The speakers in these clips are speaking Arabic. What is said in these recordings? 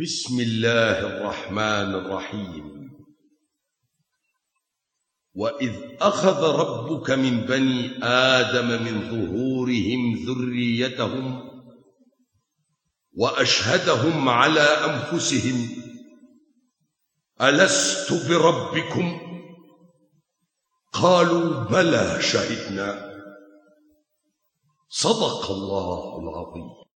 بسم الله الرحمن الرحيم. وإذ أخذ ربك من بني آدم من ظهورهم ذريتهم وأشهدهم على أنفسهم ألست بربكم؟ قالوا بلى شهدنا. صدق الله العظيم.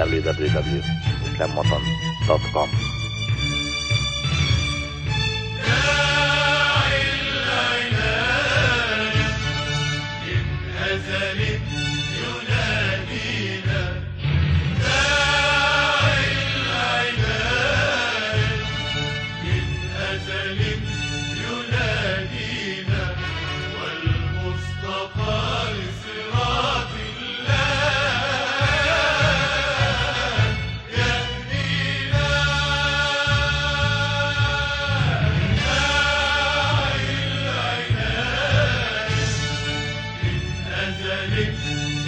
www.islammatan.com.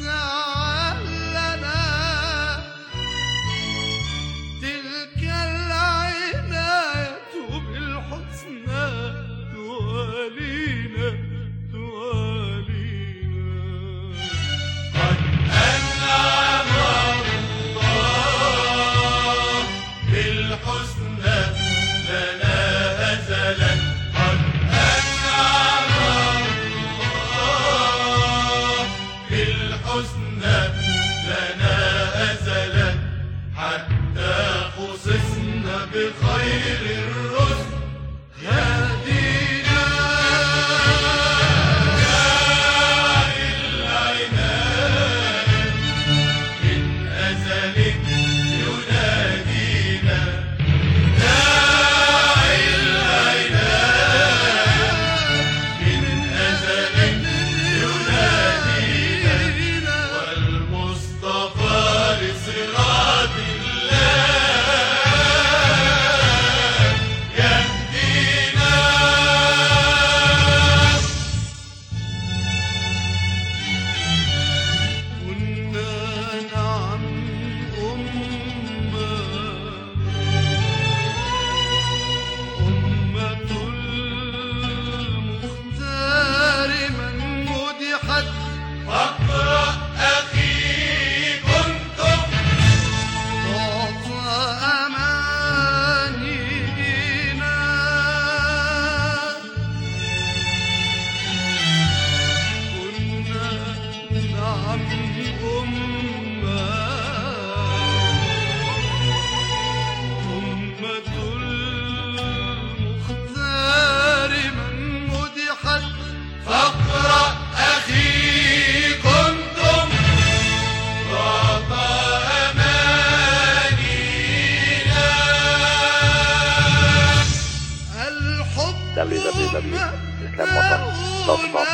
No. بخير الرسل يهدينا. يا العنان من أزلك 老师，老师。